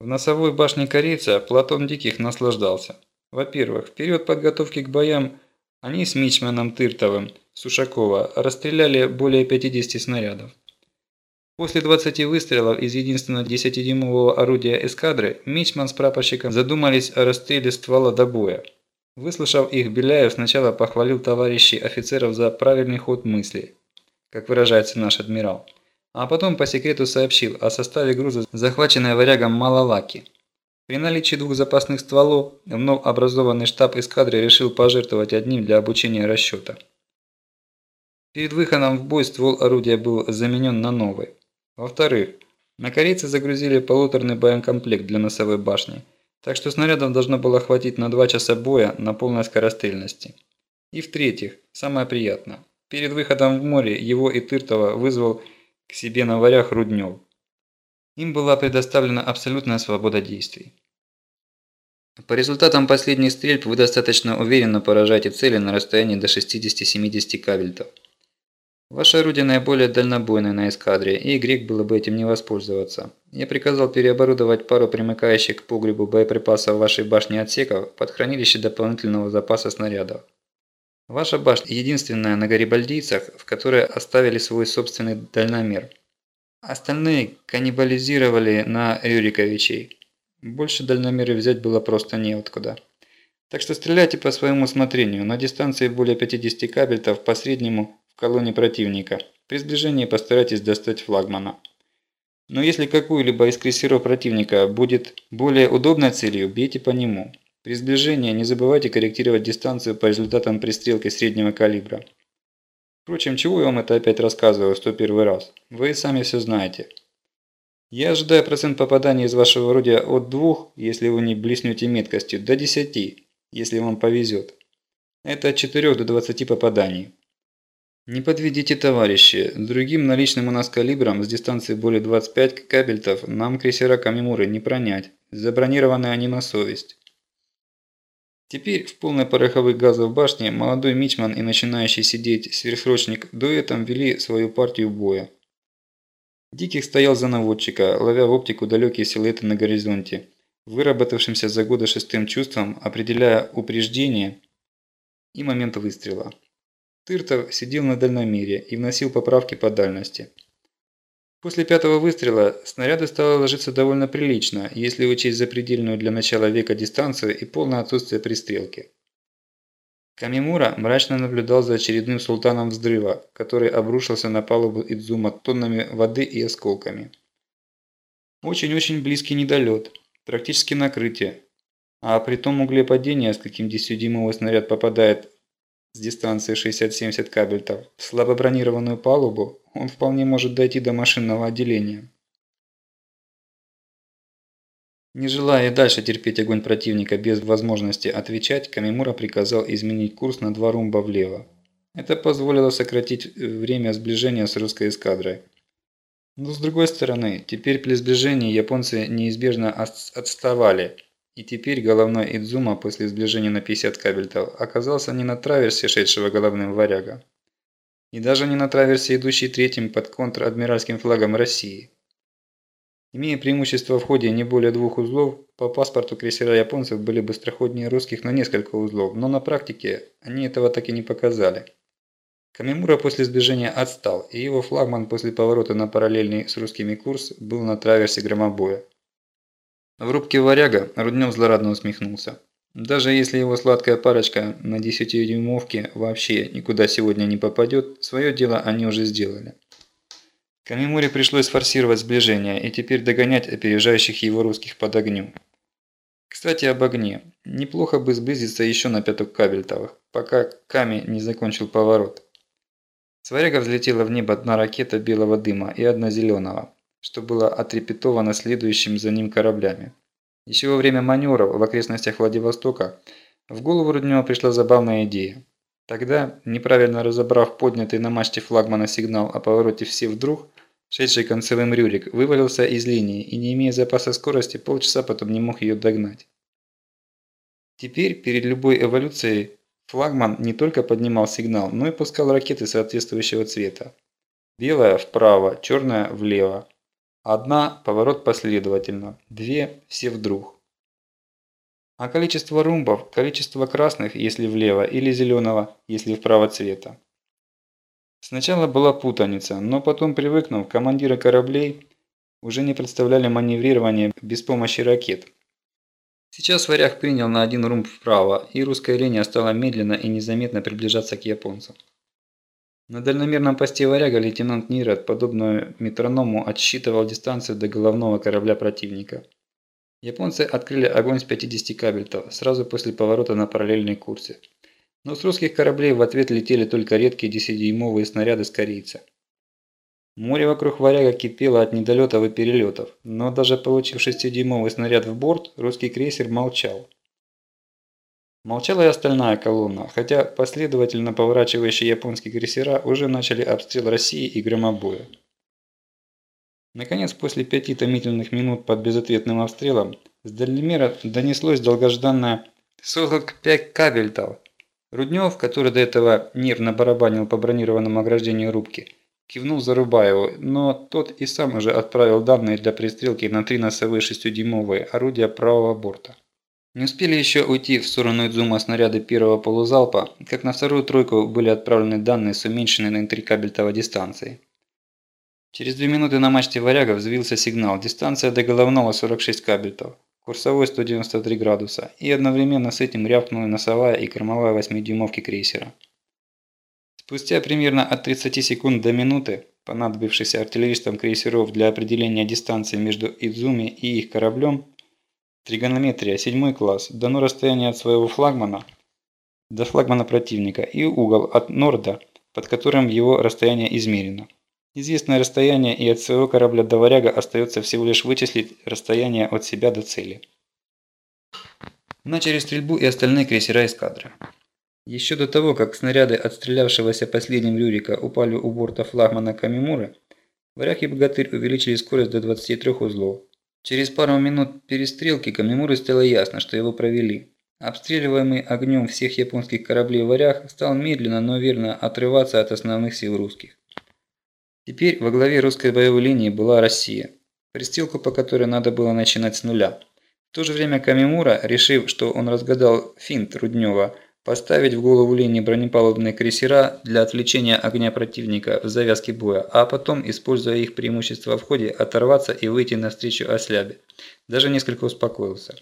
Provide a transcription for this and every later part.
В носовой башне корейца Платон Диких наслаждался. Во-первых, в период подготовки к боям они с Мичманом Тыртовым Сушакова расстреляли более 50 снарядов. После 20 выстрелов из единственного 10-дюймового орудия эскадры Мичман с прапорщиком задумались о расстреле ствола до боя. Выслушав их, Беляев сначала похвалил товарищей офицеров за правильный ход мысли, как выражается наш адмирал, а потом по секрету сообщил о составе груза, захваченной варягом Малалаки. При наличии двух запасных стволов, вновь образованный штаб эскадры решил пожертвовать одним для обучения расчета. Перед выходом в бой ствол орудия был заменен на новый. Во-вторых, на корейцы загрузили полуторный боекомплект для носовой башни, так что снарядов должно было хватить на 2 часа боя на полной скорострельности. И в-третьих, самое приятное, перед выходом в море его и Тыртова вызвал к себе на варях Руднев. Им была предоставлена абсолютная свобода действий. По результатам последних стрельб вы достаточно уверенно поражаете цели на расстоянии до 60-70 кабельтов. Ваше орудие наиболее дальнобойное на эскадре, и грек было бы этим не воспользоваться. Я приказал переоборудовать пару примыкающих к погребу боеприпасов вашей башни отсеков под хранилище дополнительного запаса снарядов. Ваша башня единственная на Гарибальдийцах, в которой оставили свой собственный дальномер. Остальные каннибализировали на Рюриковичей. Больше дальномеры взять было просто неоткуда. Так что стреляйте по своему усмотрению, на дистанции более 50 кабельтов по среднему в колонне противника. При сближении постарайтесь достать флагмана. Но если какую-либо из крейсеров противника будет более удобной целью, бейте по нему. При сближении не забывайте корректировать дистанцию по результатам пристрелки среднего калибра. Впрочем, чего я вам это опять рассказываю 101 раз? Вы сами все знаете. Я ожидаю процент попадания из вашего орудия от 2, если вы не блеснете меткостью, до 10, если вам повезет. Это от 4 до 20 попаданий. Не подведите, товарищи. Другим наличным у нас калибром с дистанции более 25 кабельтов нам крейсера Камимуры не пронять. Забронированы они на совесть. Теперь в полной пороховых газов башне молодой мичман и начинающий сидеть сверхсрочник дуэтом вели свою партию боя. Диких стоял за наводчика, ловя в оптику далекие силуэты на горизонте, выработавшимся за годы шестым чувством, определяя упреждение и момент выстрела. Тыртов сидел на дальномере и вносил поправки по дальности. После пятого выстрела снаряды стало ложиться довольно прилично, если учесть запредельную для начала века дистанцию и полное отсутствие пристрелки. Камимура мрачно наблюдал за очередным султаном взрыва, который обрушился на палубу Идзума тоннами воды и осколками. Очень-очень близкий недолет, практически накрытие. А при том угле падения, с каким 10-дюймовый снаряд попадает с дистанции 60-70 кабельтов в слабобронированную палубу, он вполне может дойти до машинного отделения. Не желая дальше терпеть огонь противника без возможности отвечать, Камимура приказал изменить курс на два румба влево. Это позволило сократить время сближения с русской эскадрой. Но с другой стороны, теперь при сближении японцы неизбежно отставали, и теперь головной Идзума после сближения на 50 кабельтов оказался не на траверсе шедшего головным варяга, и даже не на траверсе, идущей третьим под контр-адмиральским флагом России. Имея преимущество в ходе не более двух узлов, по паспорту крейсера японцев были быстроходнее русских на несколько узлов, но на практике они этого так и не показали. Камимура после сближения отстал, и его флагман после поворота на параллельный с русскими курс был на траверсе громобоя. В рубке варяга Руднев злорадно усмехнулся. Даже если его сладкая парочка на 10-дюймовке вообще никуда сегодня не попадет, свое дело они уже сделали. Камимуре пришлось форсировать сближение и теперь догонять опережающих его русских под огнем. Кстати, об огне. Неплохо бы сблизиться еще на пяток кабельтовых, пока Ками не закончил поворот. С варяга взлетела в небо одна ракета белого дыма и одна зеленого, что было отрепетовано следующим за ним кораблями. Еще во время маневров в окрестностях Владивостока в голову Руднева пришла забавная идея. Тогда, неправильно разобрав поднятый на мачте флагмана сигнал о повороте все вдруг, шедший концевым Рюрик вывалился из линии и, не имея запаса скорости, полчаса потом не мог ее догнать. Теперь перед любой эволюцией флагман не только поднимал сигнал, но и пускал ракеты соответствующего цвета. Белая вправо, черная влево. Одна – поворот последовательно, две – все вдруг. А количество румбов – количество красных, если влево, или зеленого, если вправо цвета. Сначала была путаница, но потом привыкнув, командиры кораблей уже не представляли маневрирование без помощи ракет. Сейчас варяг принял на один румб вправо, и русская линия стала медленно и незаметно приближаться к японцам. На дальномерном посте варяга лейтенант Нирот, подобно метроному, отсчитывал дистанцию до головного корабля противника. Японцы открыли огонь с 50 кабельтов, сразу после поворота на параллельной курсе. Но с русских кораблей в ответ летели только редкие 10-дюймовые снаряды с корейца. Море вокруг варяга кипело от недолетов и перелетов, но даже получив 6-дюймовый снаряд в борт, русский крейсер молчал. Молчала и остальная колонна, хотя последовательно поворачивающие японские крейсера уже начали обстрел России и громобоя. Наконец, после пяти томительных минут под безответным обстрелом, с дальнемера донеслось долгожданное «45 кабельтов». Руднев, который до этого нервно барабанил по бронированному ограждению рубки, Кивнул Зарубаеву, но тот и сам уже отправил данные для пристрелки на три носовые шестидюймовые орудия правого борта. Не успели еще уйти в сторону Идзума снаряды первого полузалпа, как на вторую тройку были отправлены данные с уменьшенной на 3 кабельтовой дистанции. Через две минуты на мачте «Варяга» взвился сигнал. Дистанция до головного 46 кабельтов, курсовой 193 градуса, и одновременно с этим рявкнула носовая и кормовая 8-дюймовки крейсера. Спустя примерно от 30 секунд до минуты, понадобившихся артиллеристам крейсеров для определения дистанции между Идзуми и их кораблем, тригонометрия, седьмой класс, дано расстояние от своего флагмана до флагмана противника и угол от норда, под которым его расстояние измерено. Известное расстояние и от своего корабля до варяга остается всего лишь вычислить расстояние от себя до цели. Начали стрельбу и остальные крейсера эскадры. Еще до того, как снаряды отстрелявшегося последним Рюрика упали у борта флагмана Камимуры, Варяг и Богатырь увеличили скорость до 23 узлов. Через пару минут перестрелки Камимуры стало ясно, что его провели. Обстреливаемый огнем всех японских кораблей Варяг стал медленно, но верно отрываться от основных сил русских. Теперь во главе русской боевой линии была Россия, пристрелку по которой надо было начинать с нуля. В то же время Камимура, решив, что он разгадал финт Руднева, Поставить в голову линии бронепалубные крейсера для отвлечения огня противника в завязке боя, а потом, используя их преимущество в ходе, оторваться и выйти навстречу ослябе. Даже несколько успокоился.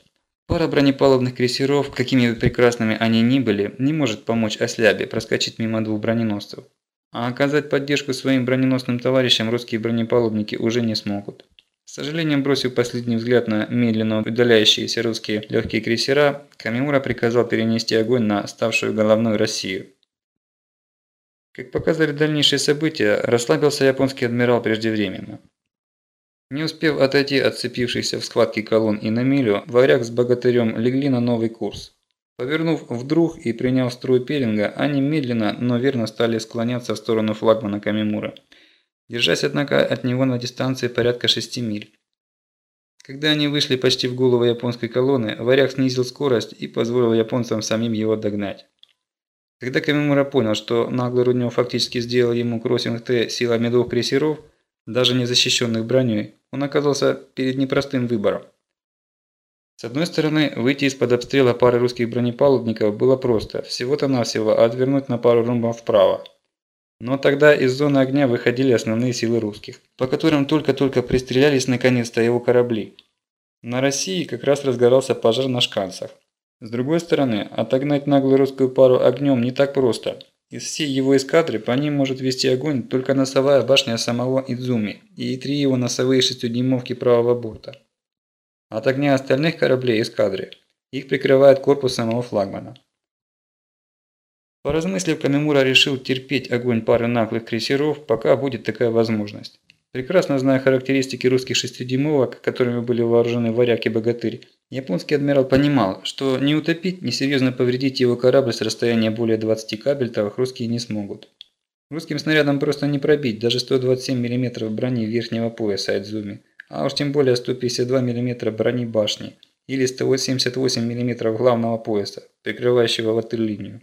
Пара бронепалубных крейсеров, какими бы прекрасными они ни были, не может помочь ослябе проскочить мимо двух броненосцев. А оказать поддержку своим броненосным товарищам русские бронепалубники уже не смогут. С сожалением бросив последний взгляд на медленно удаляющиеся русские легкие крейсера, Камимура приказал перенести огонь на ставшую головной Россию. Как показали дальнейшие события, расслабился японский адмирал преждевременно. Не успев отойти от цепившихся в схватке колонн и на милю, варяг с богатырем легли на новый курс. Повернув вдруг и приняв строй пелинга, они медленно, но верно стали склоняться в сторону флагмана Камимура – держась, однако, от него на дистанции порядка 6 миль. Когда они вышли почти в голову японской колонны, варяг снизил скорость и позволил японцам самим его догнать. Когда Камимура понял, что наглый Руднев фактически сделал ему кроссинг Т силами двух крейсеров, даже не защищенных броней, он оказался перед непростым выбором. С одной стороны, выйти из-под обстрела пары русских бронепалубников было просто, всего-то навсего отвернуть на пару румбов вправо. Но тогда из зоны огня выходили основные силы русских, по которым только-только пристрелялись наконец-то его корабли. На России как раз разгорался пожар на шканцах. С другой стороны, отогнать наглую русскую пару огнем не так просто. Из всей его эскадры по ним может вести огонь только носовая башня самого Идзуми и три его носовые шестидюймовки правого борта. От огня остальных кораблей эскадры их прикрывает корпус самого флагмана. Поразмыслив, Камимура решил терпеть огонь пары наглых крейсеров, пока будет такая возможность. Прекрасно зная характеристики русских шестидюймовок, которыми были вооружены варяг и богатырь, японский адмирал понимал, что не утопить, ни серьезно повредить его корабль с расстояния более 20 кабельтовых русские не смогут. Русским снарядом просто не пробить даже 127 мм брони верхнего пояса Айдзуми, а уж тем более 152 мм брони башни или 178 мм главного пояса, прикрывающего ватерлинию.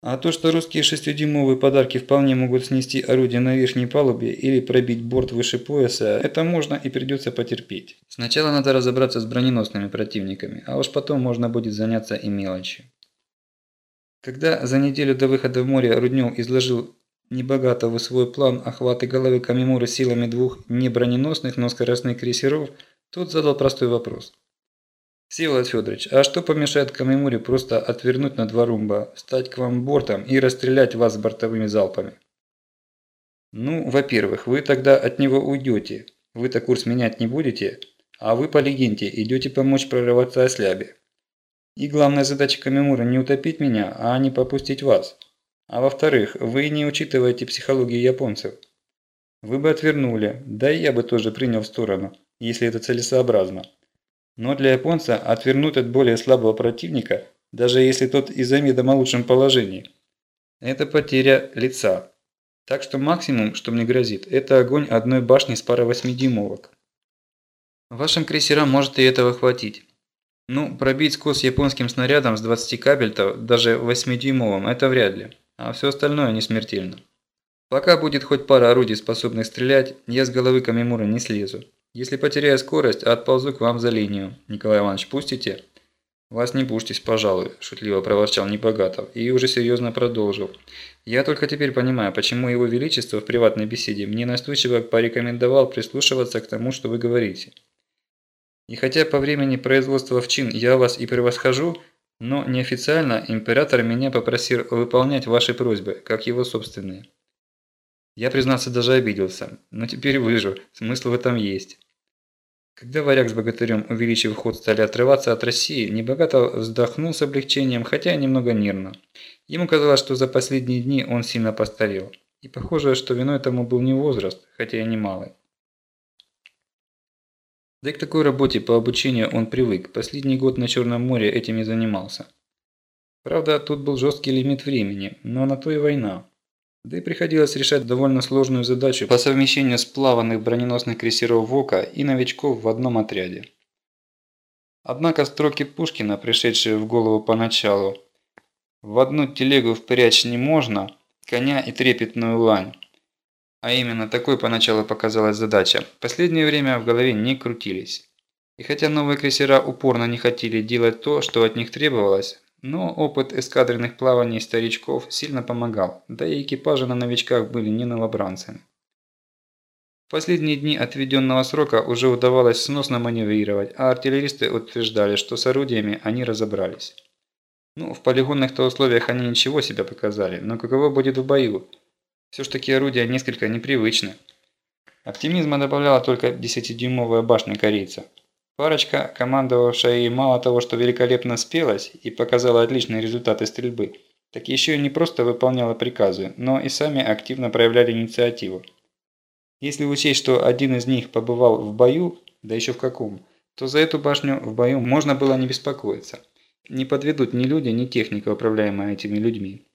А то, что русские шестидюймовые подарки вполне могут снести орудие на верхней палубе или пробить борт выше пояса, это можно и придется потерпеть. Сначала надо разобраться с броненосными противниками, а уж потом можно будет заняться и мелочью. Когда за неделю до выхода в море Руднев изложил небогатого свой план охвата головы Камимуры силами двух неброненосных, но скоростных крейсеров, тот задал простой вопрос. «Всеволод Федорович, а что помешает Камимуре просто отвернуть на два румба, встать к вам бортом и расстрелять вас бортовыми залпами?» «Ну, во-первых, вы тогда от него уйдете. Вы-то курс менять не будете, а вы по легенде идете помочь прорываться ослябе. И главная задача Камимура не утопить меня, а не попустить вас. А во-вторых, вы не учитываете психологию японцев. Вы бы отвернули, да и я бы тоже принял в сторону, если это целесообразно. Но для японца отвернуть от более слабого противника, даже если тот и за заведомо лучшем положении, это потеря лица. Так что максимум, что мне грозит, это огонь одной башни с парой восьмидюймовок. Вашим крейсерам может и этого хватить. Ну, пробить скос японским снарядом с 20 кабельтов, даже 8-дюймовым, это вряд ли а все остальное не смертельно. Пока будет хоть пара орудий, способных стрелять, я с головы Камимура не слезу. Если потеряю скорость, отползу к вам за линию. Николай Иванович, пустите? Вас не пуштесь, пожалуй, шутливо проворчал Непогатов и уже серьезно продолжил. Я только теперь понимаю, почему его величество в приватной беседе мне настойчиво порекомендовал прислушиваться к тому, что вы говорите. И хотя по времени производства в чин я вас и превосхожу, но неофициально император меня попросил выполнять ваши просьбы, как его собственные. Я, признаться, даже обиделся, но теперь выжу, смысл в этом есть. Когда варяг с богатырем, увеличив ход, стали отрываться от России, Небогато вздохнул с облегчением, хотя немного нервно. Ему казалось, что за последние дни он сильно постарел. И похоже, что виной тому был не возраст, хотя и немалый. Да и к такой работе по обучению он привык, последний год на Черном море этим и занимался. Правда, тут был жесткий лимит времени, но на то и война. Да и приходилось решать довольно сложную задачу по совмещению сплаванных броненосных крейсеров ВОКа и новичков в одном отряде. Однако строки Пушкина, пришедшие в голову поначалу, «В одну телегу впрячь не можно, коня и трепетную лань», а именно такой поначалу показалась задача, в последнее время в голове не крутились. И хотя новые крейсера упорно не хотели делать то, что от них требовалось, но опыт эскадренных плаваний старичков сильно помогал, да и экипажи на новичках были не новобранцами. В последние дни отведенного срока уже удавалось сносно маневрировать, а артиллеристы утверждали, что с орудиями они разобрались. Ну, в полигонных-то условиях они ничего себя показали, но каково будет в бою? Все ж таки орудия несколько непривычны. Оптимизма добавляла только 10-дюймовая башня корейца. Парочка, командовавшая и мало того, что великолепно спелась и показала отличные результаты стрельбы, так еще и не просто выполняла приказы, но и сами активно проявляли инициативу. Если учесть, что один из них побывал в бою, да еще в каком, то за эту башню в бою можно было не беспокоиться. Не подведут ни люди, ни техника, управляемая этими людьми.